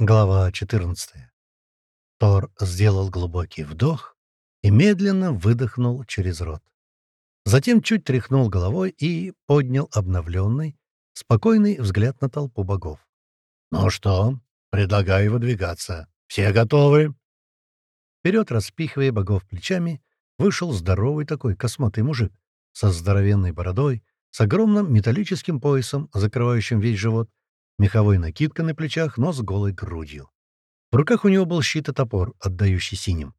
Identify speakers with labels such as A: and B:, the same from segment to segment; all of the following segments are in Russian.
A: Глава 14. Тор сделал глубокий вдох и медленно выдохнул через рот. Затем чуть тряхнул головой и поднял обновленный, спокойный взгляд на толпу богов. «Ну что, предлагаю выдвигаться. Все готовы?» Вперед, распихивая богов плечами, вышел здоровый такой косматый мужик со здоровенной бородой, с огромным металлическим поясом, закрывающим весь живот, меховой накидка на плечах, но с голой грудью. В руках у него был щит и топор, отдающий синим.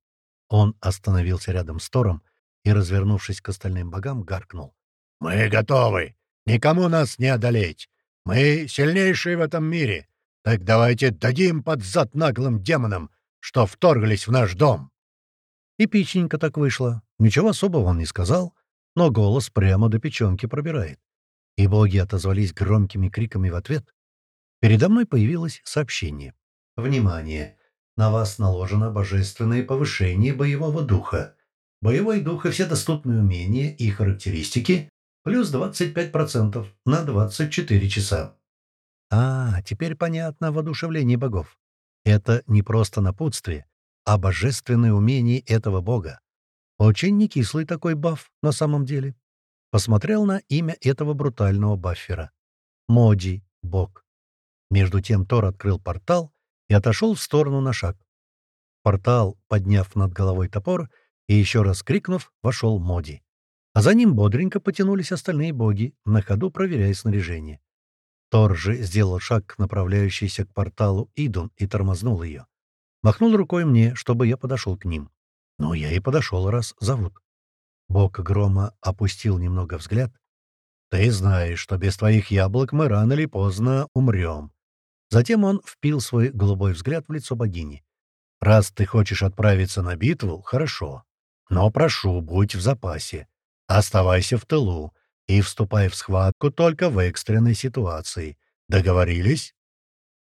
A: Он остановился рядом с Тором и, развернувшись к остальным богам, гаркнул. «Мы готовы! Никому нас не одолеть! Мы сильнейшие в этом мире! Так давайте дадим под зад наглым демонам, что вторглись в наш дом!» Эпичненько так вышло. Ничего особого он не сказал, но голос прямо до печенки пробирает. И боги отозвались громкими криками в ответ, Передо мной появилось сообщение. «Внимание! На вас наложено божественное повышение боевого духа. Боевой дух и все доступные умения и характеристики плюс 25% на 24 часа». А, теперь понятно воодушевление богов. Это не просто напутствие, а божественное умение этого бога. Очень некислый такой баф на самом деле. Посмотрел на имя этого брутального баффера. Моди, бог. Между тем Тор открыл портал и отошел в сторону на шаг. Портал, подняв над головой топор и еще раз крикнув, вошел Моди. А за ним бодренько потянулись остальные боги, на ходу проверяя снаряжение. Тор же сделал шаг к направляющейся к порталу Идун и тормознул ее. Махнул рукой мне, чтобы я подошел к ним. Ну, я и подошел, раз зовут. Бог грома опустил немного взгляд. «Ты знаешь, что без твоих яблок мы рано или поздно умрем. Затем он впил свой голубой взгляд в лицо богини. «Раз ты хочешь отправиться на битву, хорошо. Но прошу, будь в запасе. Оставайся в тылу и вступай в схватку только в экстренной ситуации. Договорились?»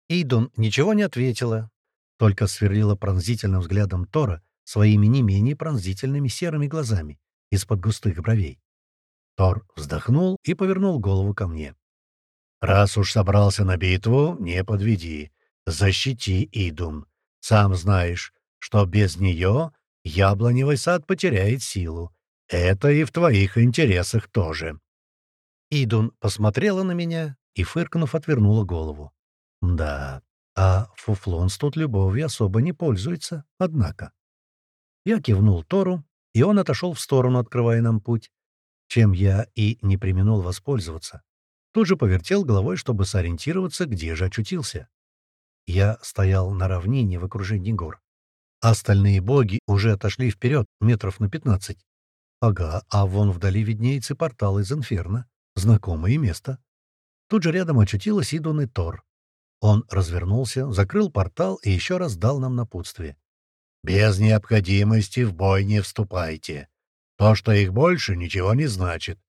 A: Идун ничего не ответила, только сверлила пронзительным взглядом Тора своими не менее пронзительными серыми глазами из-под густых бровей. Тор вздохнул и повернул голову ко мне. Раз уж собрался на битву, не подведи. Защити Идун. Сам знаешь, что без нее яблоневый сад потеряет силу. Это и в твоих интересах тоже. Идун посмотрела на меня и, фыркнув, отвернула голову. Да, а Фуфлонс тут любовью особо не пользуется, однако. Я кивнул Тору, и он отошел в сторону, открывая нам путь, чем я и не применул воспользоваться. Тут же повертел головой, чтобы сориентироваться, где же очутился. Я стоял на равнине в окружении гор. Остальные боги уже отошли вперед метров на пятнадцать. Ага, а вон вдали виднеется портал из Инферно. Знакомое место. Тут же рядом очутилась Идун и Тор. Он развернулся, закрыл портал и еще раз дал нам напутствие. «Без необходимости в бой не вступайте. То, что их больше, ничего не значит.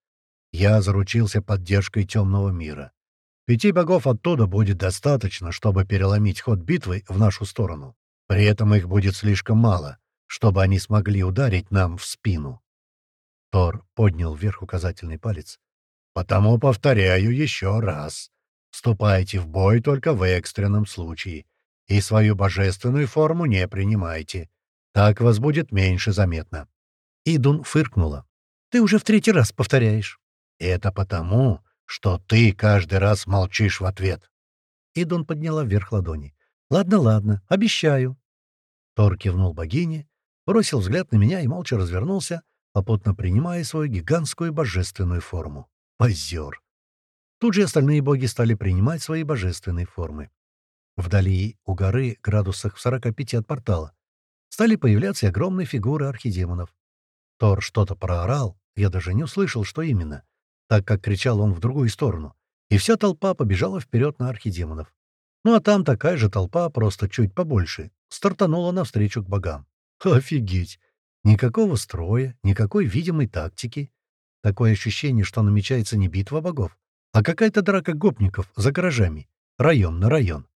A: Я заручился поддержкой темного мира. Пяти богов оттуда будет достаточно, чтобы переломить ход битвы в нашу сторону. При этом их будет слишком мало, чтобы они смогли ударить нам в спину. Тор поднял вверх указательный палец. «Потому повторяю еще раз. Вступайте в бой только в экстренном случае, и свою божественную форму не принимайте. Так вас будет меньше заметно». Идун фыркнула. «Ты уже в третий раз повторяешь». «Это потому, что ты каждый раз молчишь в ответ». Идун подняла вверх ладони. «Ладно, ладно, обещаю». Тор кивнул богине, бросил взгляд на меня и молча развернулся, попутно принимая свою гигантскую божественную форму. Позер. Тут же остальные боги стали принимать свои божественные формы. Вдали у горы, градусах в 45 от портала, стали появляться огромные фигуры архидемонов. Тор что-то проорал, я даже не услышал, что именно так как кричал он в другую сторону, и вся толпа побежала вперед на архидемонов. Ну а там такая же толпа, просто чуть побольше, стартанула навстречу к богам. Офигеть! Никакого строя, никакой видимой тактики. Такое ощущение, что намечается не битва богов, а какая-то драка гопников за гаражами, район на район.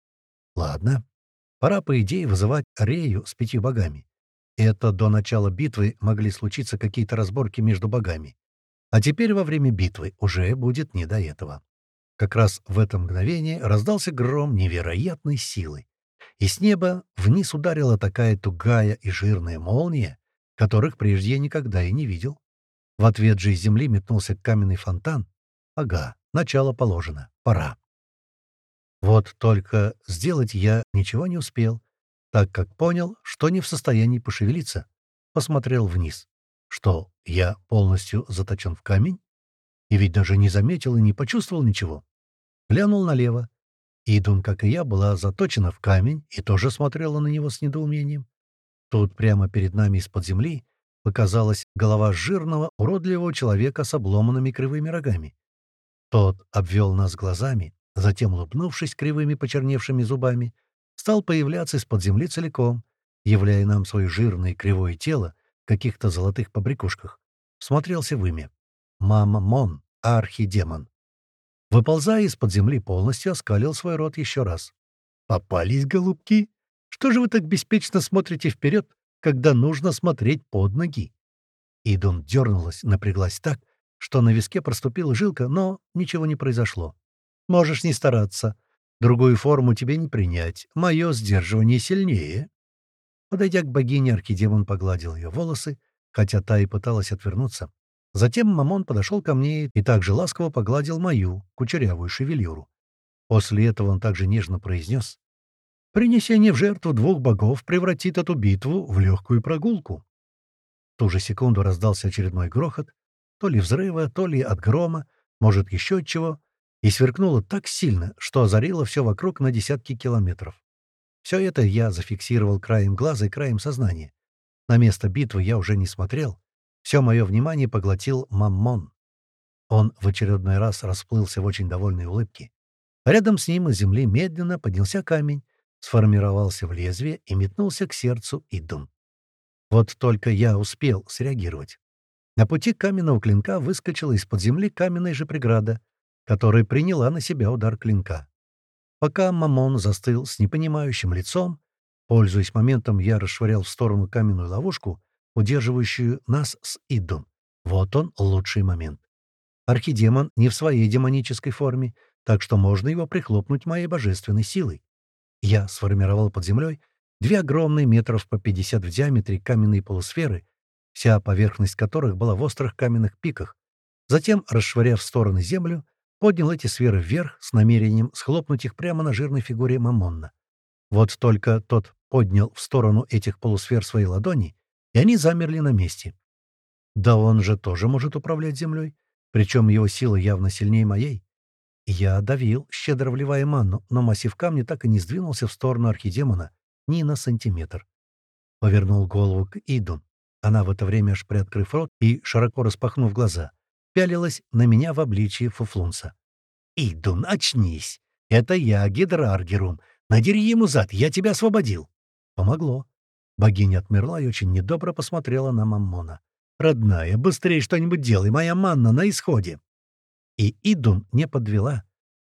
A: Ладно, пора, по идее, вызывать Рею с пятью богами. Это до начала битвы могли случиться какие-то разборки между богами. А теперь во время битвы уже будет не до этого. Как раз в это мгновение раздался гром невероятной силы. и с неба вниз ударила такая тугая и жирная молния, которых прежде я никогда и не видел. В ответ же из земли метнулся каменный фонтан. Ага, начало положено, пора. Вот только сделать я ничего не успел, так как понял, что не в состоянии пошевелиться. Посмотрел вниз. Что, я полностью заточен в камень? И ведь даже не заметил и не почувствовал ничего. Глянул налево. Идун, как и я, была заточена в камень и тоже смотрела на него с недоумением. Тут прямо перед нами из-под земли показалась голова жирного, уродливого человека с обломанными кривыми рогами. Тот обвел нас глазами, затем, улыбнувшись кривыми почерневшими зубами, стал появляться из-под земли целиком, являя нам свое жирное кривое тело каких-то золотых побрякушках. Смотрелся в имя. Мама Мон, архидемон. Выползая из-под земли полностью, оскалил свой рот еще раз. «Попались, голубки? Что же вы так беспечно смотрите вперед, когда нужно смотреть под ноги?» Идун дернулась, напряглась так, что на виске проступила жилка, но ничего не произошло. «Можешь не стараться. Другую форму тебе не принять. Мое сдерживание сильнее». Подойдя к богине, архидемон погладил ее волосы, хотя та и пыталась отвернуться. Затем Мамон подошел ко мне и также ласково погладил мою кучерявую шевелюру. После этого он также нежно произнес «Принесение в жертву двух богов превратит эту битву в легкую прогулку». В ту же секунду раздался очередной грохот, то ли взрыва, то ли от грома, может, еще чего, и сверкнуло так сильно, что озарило все вокруг на десятки километров. Все это я зафиксировал краем глаза и краем сознания. На место битвы я уже не смотрел, все мое внимание поглотил Маммон. Он в очередной раз расплылся в очень довольной улыбке. Рядом с ним из земли медленно поднялся камень, сформировался в лезвие и метнулся к сердцу Идун. Вот только я успел среагировать. На пути каменного клинка выскочила из-под земли каменная же преграда, которая приняла на себя удар клинка. Пока Мамон застыл с непонимающим лицом, пользуясь моментом, я расшвырял в сторону каменную ловушку, удерживающую нас с Иддом. Вот он, лучший момент. Архидемон не в своей демонической форме, так что можно его прихлопнуть моей божественной силой. Я сформировал под землей две огромные метров по 50 в диаметре каменные полусферы, вся поверхность которых была в острых каменных пиках. Затем, расшвыряв в стороны землю, поднял эти сферы вверх с намерением схлопнуть их прямо на жирной фигуре Мамонна. Вот только тот поднял в сторону этих полусфер свои ладони, и они замерли на месте. Да он же тоже может управлять землей, причем его сила явно сильнее моей. Я давил, щедро вливая манну, но массив камня так и не сдвинулся в сторону архидемона ни на сантиметр. Повернул голову к Идун. Она в это время, аж приоткрыв рот и, широко распахнув глаза, пялилась на меня в обличии фуфлунца. «Идун, очнись! Это я, Гидраргерум. Надери ему зад, я тебя освободил!» Помогло. Богиня отмерла и очень недобро посмотрела на Маммона. «Родная, быстрее что-нибудь делай, моя манна на исходе!» И Идун не подвела.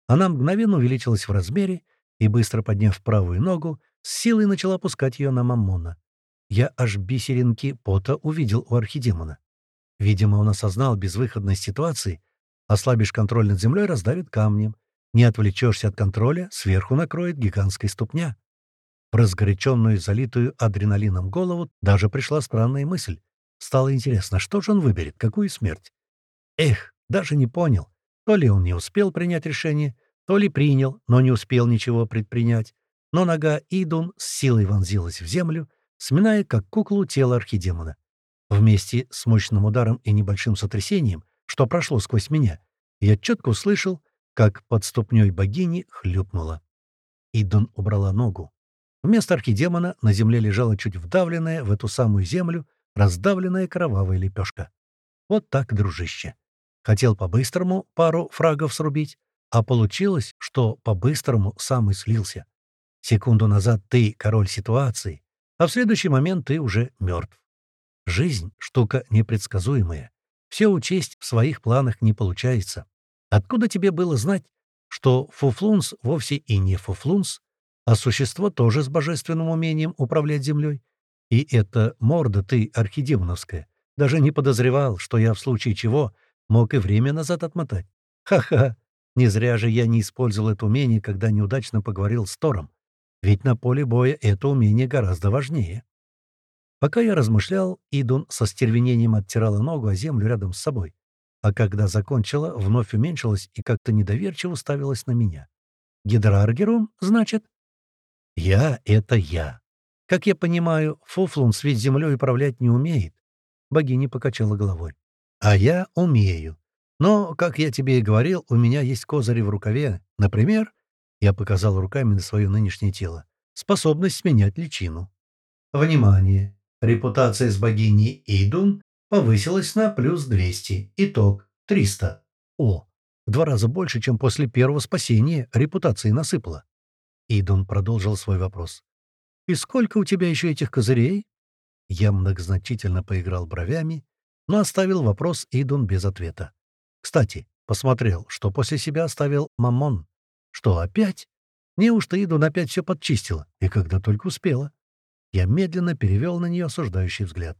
A: Она мгновенно увеличилась в размере и, быстро подняв правую ногу, с силой начала пускать ее на Маммона. Я аж бисеринки пота увидел у архидемона. Видимо, он осознал безвыходность ситуации. Ослабишь контроль над землей — раздавит камнем. Не отвлечешься от контроля — сверху накроет гигантская ступня. В разгоряченную, залитую адреналином голову даже пришла странная мысль. Стало интересно, что же он выберет, какую смерть? Эх, даже не понял. То ли он не успел принять решение, то ли принял, но не успел ничего предпринять. Но нога Идун с силой вонзилась в землю, сминая как куклу тело архидемона. Вместе с мощным ударом и небольшим сотрясением, что прошло сквозь меня, я четко услышал, как под ступней богини хлюпнуло. Идун убрала ногу. Вместо архидемона на земле лежала чуть вдавленная в эту самую землю раздавленная кровавая лепешка. Вот так, дружище. Хотел по-быстрому пару фрагов срубить, а получилось, что по-быстрому сам и слился. Секунду назад ты король ситуации, а в следующий момент ты уже мертв. Жизнь — штука непредсказуемая. Все учесть в своих планах не получается. Откуда тебе было знать, что Фуфлунс вовсе и не Фуфлунс, а существо тоже с божественным умением управлять землей. И это морда ты архидемоновская. Даже не подозревал, что я в случае чего мог и время назад отмотать. Ха-ха! Не зря же я не использовал это умение, когда неудачно поговорил с Тором. Ведь на поле боя это умение гораздо важнее. Пока я размышлял, Идун со стервенением оттирала ногу о землю рядом с собой, а когда закончила, вновь уменьшилась и как-то недоверчиво уставилась на меня. «Гидраргерум, значит?» «Я — это я. Как я понимаю, Фуфлунс ведь землей управлять не умеет». Богиня покачала головой. «А я умею. Но, как я тебе и говорил, у меня есть козыри в рукаве. Например, я показал руками на свое нынешнее тело, способность менять личину. Внимание! Репутация с богиней Идун повысилась на плюс 200. Итог — 300. О, в два раза больше, чем после первого спасения репутации насыпала. Идун продолжил свой вопрос. «И сколько у тебя еще этих козырей?» Я многозначительно поиграл бровями, но оставил вопрос Идун без ответа. Кстати, посмотрел, что после себя оставил Мамон. Что, опять? Неужто Идун опять все подчистила? И когда только успела? Я медленно перевел на нее осуждающий взгляд.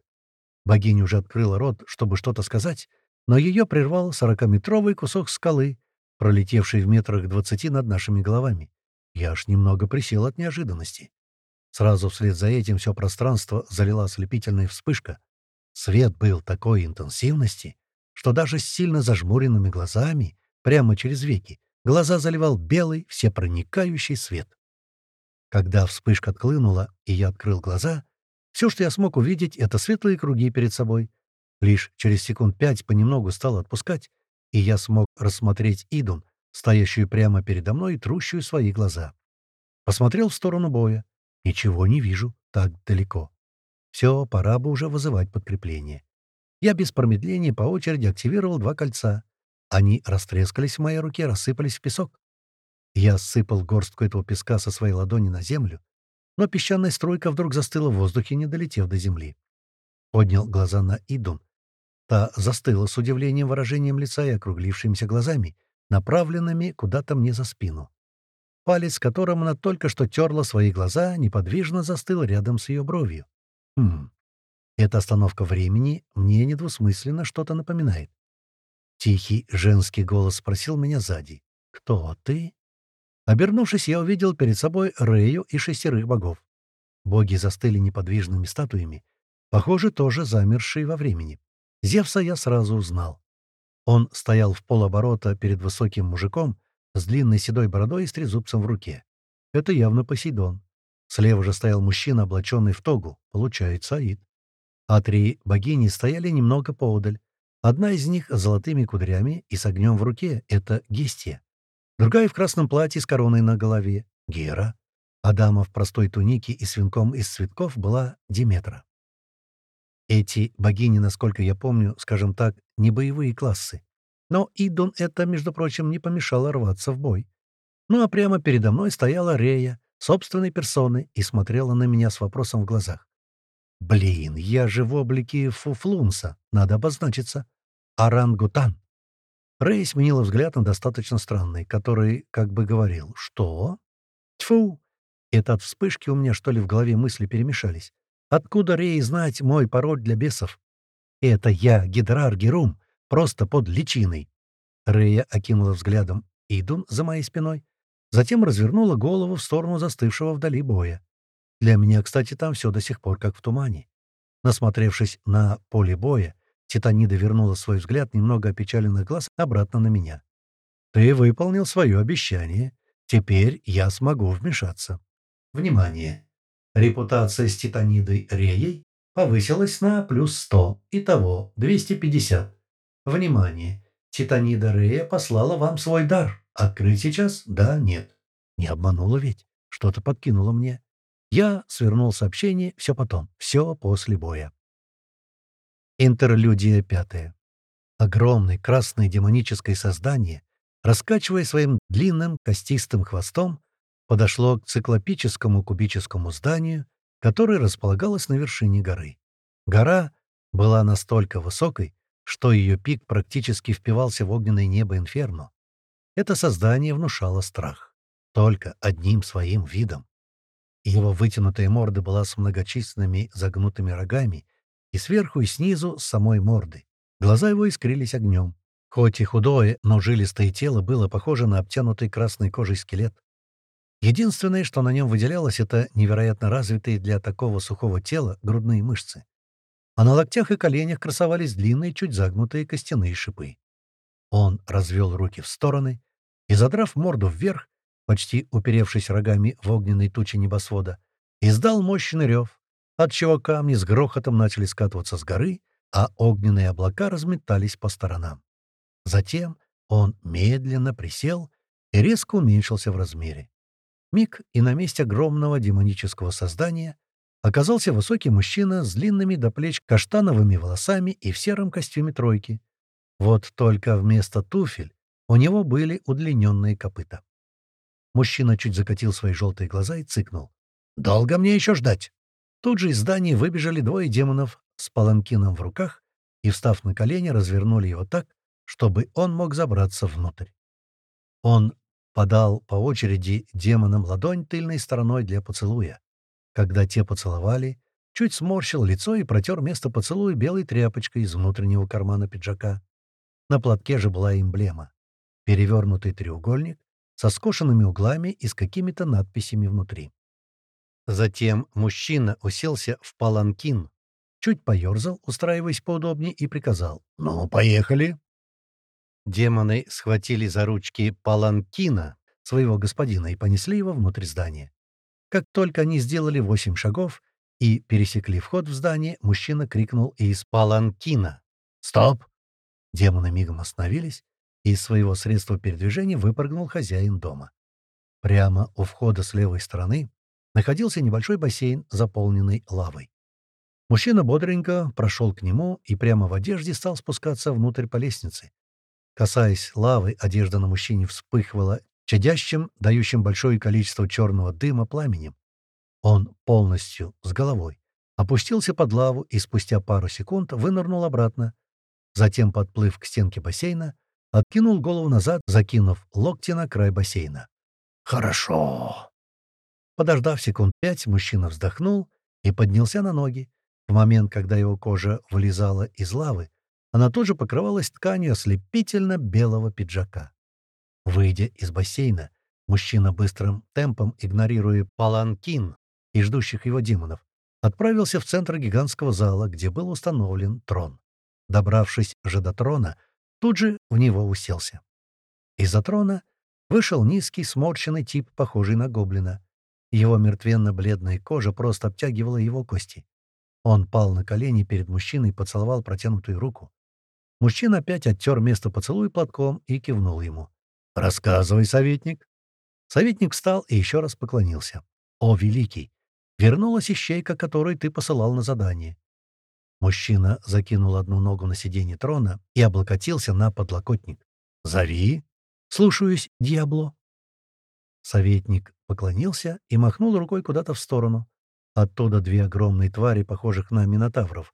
A: Богиня уже открыла рот, чтобы что-то сказать, но ее прервал сорокаметровый кусок скалы, пролетевший в метрах двадцати над нашими головами. Я аж немного присел от неожиданности. Сразу вслед за этим все пространство залила ослепительная вспышка. Свет был такой интенсивности, что даже с сильно зажмуренными глазами, прямо через веки, глаза заливал белый, всепроникающий свет. Когда вспышка отклынула, и я открыл глаза, все, что я смог увидеть, — это светлые круги перед собой. Лишь через секунд пять понемногу стал отпускать, и я смог рассмотреть Идун, стоящую прямо передо мной и трущую свои глаза. Посмотрел в сторону боя. Ничего не вижу, так далеко. Все, пора бы уже вызывать подкрепление. Я без промедления по очереди активировал два кольца. Они растрескались в моей руке, рассыпались в песок. Я сыпал горстку этого песка со своей ладони на землю, но песчаная струйка вдруг застыла в воздухе, не долетев до земли. Поднял глаза на Идун. Та застыла с удивлением выражением лица и округлившимися глазами, направленными куда-то мне за спину. Палец, которым она только что терла свои глаза, неподвижно застыл рядом с ее бровью. Хм, эта остановка времени мне недвусмысленно что-то напоминает. Тихий женский голос спросил меня сзади. «Кто ты?» Обернувшись, я увидел перед собой Рею и шестерых богов. Боги застыли неподвижными статуями, похоже, тоже замершие во времени. Зевса я сразу узнал. Он стоял в полоборота перед высоким мужиком с длинной седой бородой и с трезубцем в руке. Это явно Посейдон. Слева же стоял мужчина, облаченный в тогу, получается, Аид а три богини стояли немного поодаль. Одна из них с золотыми кудрями и с огнем в руке — это Гестия. Другая в красном платье с короной на голове — Гера. А дама в простой тунике и с венком из цветков была Диметра. Эти богини, насколько я помню, скажем так, не боевые классы. Но Идон это, между прочим, не помешало рваться в бой. Ну а прямо передо мной стояла Рея, собственной персоной, и смотрела на меня с вопросом в глазах. Блин, я же в облике фуфлунса, надо обозначиться. Орангутан. Рэй сменила взгляд на достаточно странный, который как бы говорил «Что?» Тьфу! Это от вспышки у меня, что ли, в голове мысли перемешались. Откуда Рэй знать мой пароль для бесов? Это я, Гидрар Герум, просто под личиной. Рэя окинула взглядом Идун за моей спиной, затем развернула голову в сторону застывшего вдали боя. Для меня, кстати, там все до сих пор как в тумане. Насмотревшись на поле боя, Титанида вернула свой взгляд немного опечаленных глаз обратно на меня. «Ты выполнил свое обещание. Теперь я смогу вмешаться». Внимание! Репутация с Титанидой Реей повысилась на плюс 100, итого 250. Внимание! Титанида Рея послала вам свой дар. Открыть сейчас? Да, нет. Не обманула ведь. Что-то подкинула мне. Я свернул сообщение, все потом, все после боя. Интерлюдия пятая. Огромное красное демоническое создание, раскачивая своим длинным костистым хвостом, подошло к циклопическому кубическому зданию, которое располагалось на вершине горы. Гора была настолько высокой, что ее пик практически впивался в огненное небо Инферно. Это создание внушало страх. Только одним своим видом. Его вытянутая морда была с многочисленными загнутыми рогами, и сверху и снизу с самой морды. Глаза его искрились огнем. Хоть и худое, но жилистое тело было похоже на обтянутый красной кожей скелет. Единственное, что на нем выделялось, это невероятно развитые для такого сухого тела грудные мышцы. А на локтях и коленях красовались длинные, чуть загнутые костяные шипы. Он развел руки в стороны и, задрав морду вверх, почти уперевшись рогами в огненной туче небосвода, издал мощный рев, отчего камни с грохотом начали скатываться с горы, а огненные облака разметались по сторонам. Затем он медленно присел и резко уменьшился в размере. Миг, и на месте огромного демонического создания оказался высокий мужчина с длинными до плеч каштановыми волосами и в сером костюме тройки. Вот только вместо туфель у него были удлиненные копыта. Мужчина чуть закатил свои желтые глаза и цыкнул. «Долго мне еще ждать?» Тут же из здания выбежали двое демонов с паланкином в руках и, встав на колени, развернули его так, чтобы он мог забраться внутрь. Он подал по очереди демонам ладонь тыльной стороной для поцелуя. Когда те поцеловали, чуть сморщил лицо и протер место поцелуя белой тряпочкой из внутреннего кармана пиджака. На платке же была эмблема — перевернутый треугольник со скошенными углами и с какими-то надписями внутри. Затем мужчина уселся в паланкин, чуть поерзал, устраиваясь поудобнее, и приказал «Ну, поехали!» Демоны схватили за ручки паланкина своего господина и понесли его внутрь здания. Как только они сделали восемь шагов и пересекли вход в здание, мужчина крикнул из паланкина «Стоп!». Демоны мигом остановились, и из своего средства передвижения выпрыгнул хозяин дома. Прямо у входа с левой стороны находился небольшой бассейн, заполненный лавой. Мужчина бодренько прошел к нему и прямо в одежде стал спускаться внутрь по лестнице, Касаясь лавы, одежда на мужчине вспыхивала чадящим, дающим большое количество черного дыма пламенем. Он полностью, с головой, опустился под лаву и спустя пару секунд вынырнул обратно. Затем, подплыв к стенке бассейна, откинул голову назад, закинув локти на край бассейна. «Хорошо!» Подождав секунд пять, мужчина вздохнул и поднялся на ноги. В момент, когда его кожа вылезала из лавы, она тоже покрывалась тканью ослепительно-белого пиджака. Выйдя из бассейна, мужчина быстрым темпом, игнорируя паланкин и ждущих его демонов, отправился в центр гигантского зала, где был установлен трон. Добравшись же до трона, тут же в него уселся. Из-за трона вышел низкий, сморщенный тип, похожий на гоблина. Его мертвенно-бледная кожа просто обтягивала его кости. Он пал на колени перед мужчиной и поцеловал протянутую руку. Мужчина опять оттер место поцелуя платком и кивнул ему. «Рассказывай, советник». Советник встал и еще раз поклонился. «О, великий! Вернулась ищейка, которую ты посылал на задание». Мужчина закинул одну ногу на сиденье трона и облокотился на подлокотник. «Зови!» «Слушаюсь, Диабло!» Советник поклонился и махнул рукой куда-то в сторону. Оттуда две огромные твари, похожих на минотавров,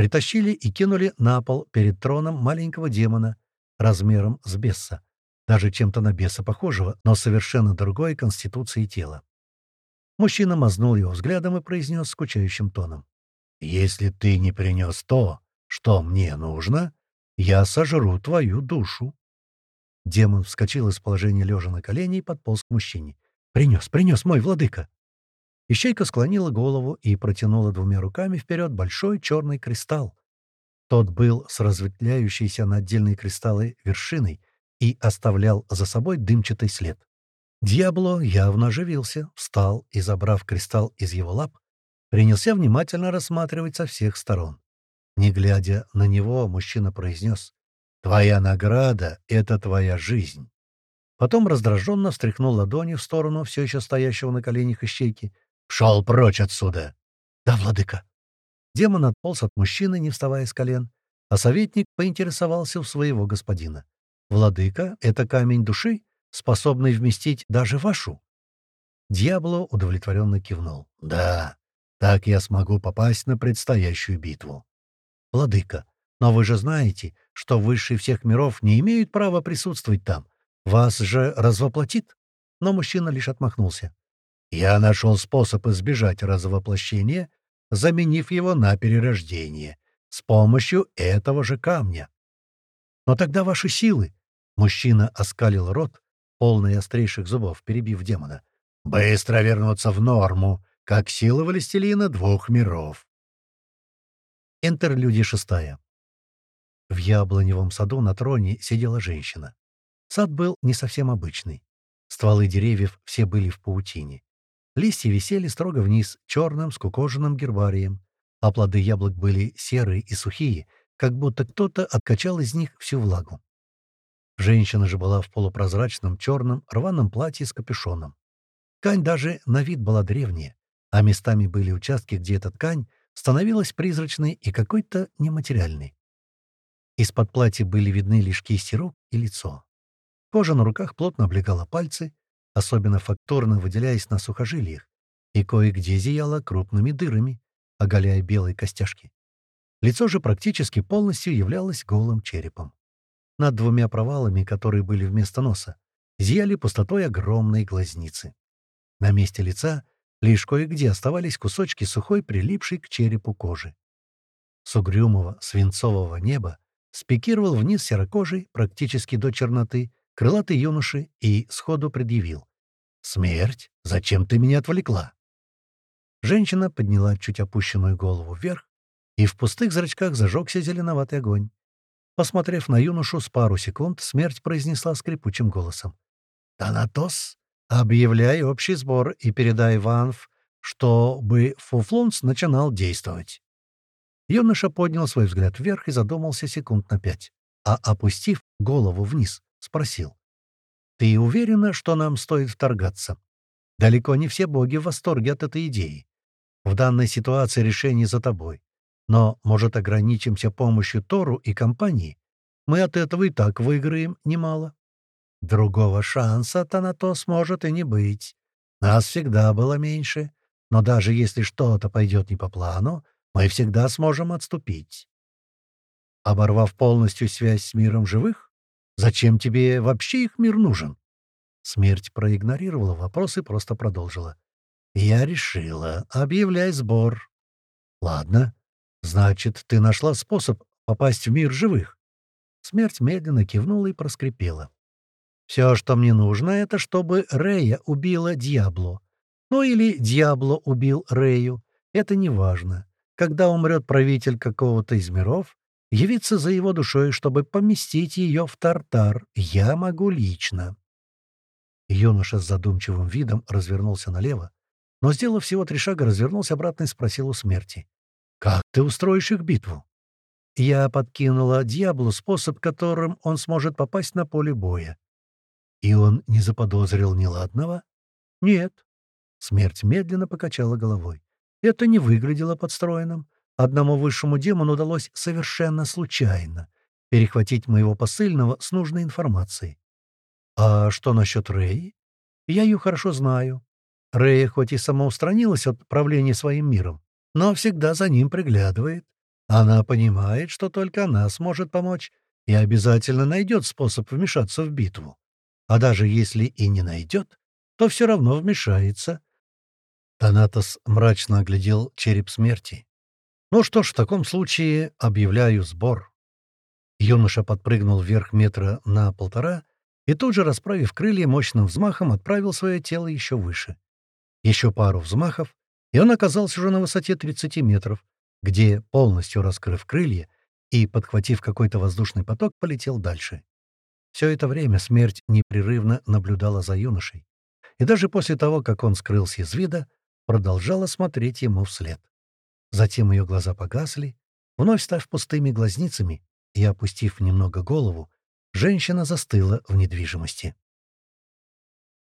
A: Притащили и кинули на пол перед троном маленького демона размером с беса, даже чем-то на беса похожего, но совершенно другой конституции тела. Мужчина мазнул его взглядом и произнес скучающим тоном. «Если ты не принес то, что мне нужно, я сожру твою душу». Демон вскочил из положения лежа на колени и подполз к мужчине. «Принес, принес, мой владыка!» Ищейка склонила голову и протянула двумя руками вперед большой черный кристалл. Тот был с разветвляющейся на отдельные кристаллы вершиной и оставлял за собой дымчатый след. Дьябло явно оживился, встал и, забрав кристалл из его лап, принялся внимательно рассматривать со всех сторон. Не глядя на него, мужчина произнес «Твоя награда — это твоя жизнь». Потом раздраженно встряхнул ладонью в сторону все еще стоящего на коленях ищейки «Пшел прочь отсюда!» «Да, владыка!» Демон отполз от мужчины, не вставая с колен, а советник поинтересовался у своего господина. «Владыка — это камень души, способный вместить даже вашу?» Дьябло удовлетворенно кивнул. «Да, так я смогу попасть на предстоящую битву». «Владыка, но вы же знаете, что высшие всех миров не имеют права присутствовать там. Вас же развоплотит?» Но мужчина лишь отмахнулся. Я нашел способ избежать развоплощения, заменив его на перерождение с помощью этого же камня. Но тогда ваши силы... Мужчина оскалил рот, полный острейших зубов, перебив демона. Быстро вернуться в норму, как сила властелина двух миров. Интерлюдия шестая. В яблоневом саду на троне сидела женщина. Сад был не совсем обычный. Стволы деревьев все были в паутине. Листья висели строго вниз, черным скукоженным гербарием, а плоды яблок были серые и сухие, как будто кто-то откачал из них всю влагу. Женщина же была в полупрозрачном черном рваном платье с капюшоном. Ткань даже на вид была древняя, а местами были участки, где эта ткань становилась призрачной и какой-то нематериальной. Из-под платья были видны лишь кисти рук и лицо. Кожа на руках плотно облегала пальцы, особенно фактурно выделяясь на сухожилиях, и кое-где зияла крупными дырами, оголяя белые костяшки. Лицо же практически полностью являлось голым черепом. Над двумя провалами, которые были вместо носа, зияли пустотой огромные глазницы. На месте лица лишь кое-где оставались кусочки сухой, прилипшей к черепу кожи. С угрюмого свинцового неба спикировал вниз серокожий, практически до черноты, крылатый юноши и сходу предъявил. «Смерть, зачем ты меня отвлекла?» Женщина подняла чуть опущенную голову вверх, и в пустых зрачках зажегся зеленоватый огонь. Посмотрев на юношу с пару секунд, смерть произнесла скрипучим голосом. «Танатос, объявляй общий сбор и передай Ванф, чтобы Фуфлунс начинал действовать». Юноша поднял свой взгляд вверх и задумался секунд на пять, а, опустив голову вниз, спросил. «Ты уверена, что нам стоит вторгаться? Далеко не все боги в восторге от этой идеи. В данной ситуации решение за тобой. Но, может, ограничимся помощью Тору и компании? Мы от этого и так выиграем немало. Другого шанса-то на то сможет и не быть. Нас всегда было меньше. Но даже если что-то пойдет не по плану, мы всегда сможем отступить. Оборвав полностью связь с миром живых? Зачем тебе вообще их мир нужен? Смерть проигнорировала вопрос и просто продолжила. «Я решила. Объявляй сбор». «Ладно. Значит, ты нашла способ попасть в мир живых?» Смерть медленно кивнула и проскрипела. «Все, что мне нужно, это чтобы Рея убила Дьябло. Ну или Дьябло убил Рею. Это не важно. Когда умрет правитель какого-то из миров, явиться за его душой, чтобы поместить ее в Тартар, я могу лично». Юноша с задумчивым видом развернулся налево, но, сделав всего три шага, развернулся обратно и спросил у смерти. «Как ты устроишь их битву?» Я подкинула дьяволу способ, которым он сможет попасть на поле боя. И он не заподозрил неладного? Нет. Смерть медленно покачала головой. Это не выглядело подстроенным. Одному высшему демону удалось совершенно случайно перехватить моего посыльного с нужной информацией. А что насчет Рэи? Я ее хорошо знаю. Рэя хоть и самоустранилась от правления своим миром, но всегда за ним приглядывает. Она понимает, что только она сможет помочь, и обязательно найдет способ вмешаться в битву. А даже если и не найдет, то все равно вмешается. Танатос мрачно оглядел череп смерти. «Ну что ж, в таком случае объявляю сбор». Юноша подпрыгнул вверх метра на полтора и тут же, расправив крылья, мощным взмахом отправил свое тело еще выше. Еще пару взмахов, и он оказался уже на высоте 30 метров, где, полностью раскрыв крылья и, подхватив какой-то воздушный поток, полетел дальше. Все это время смерть непрерывно наблюдала за юношей, и даже после того, как он скрылся из вида, продолжала смотреть ему вслед. Затем ее глаза погасли, вновь став пустыми глазницами, и, опустив немного голову, Женщина застыла в недвижимости.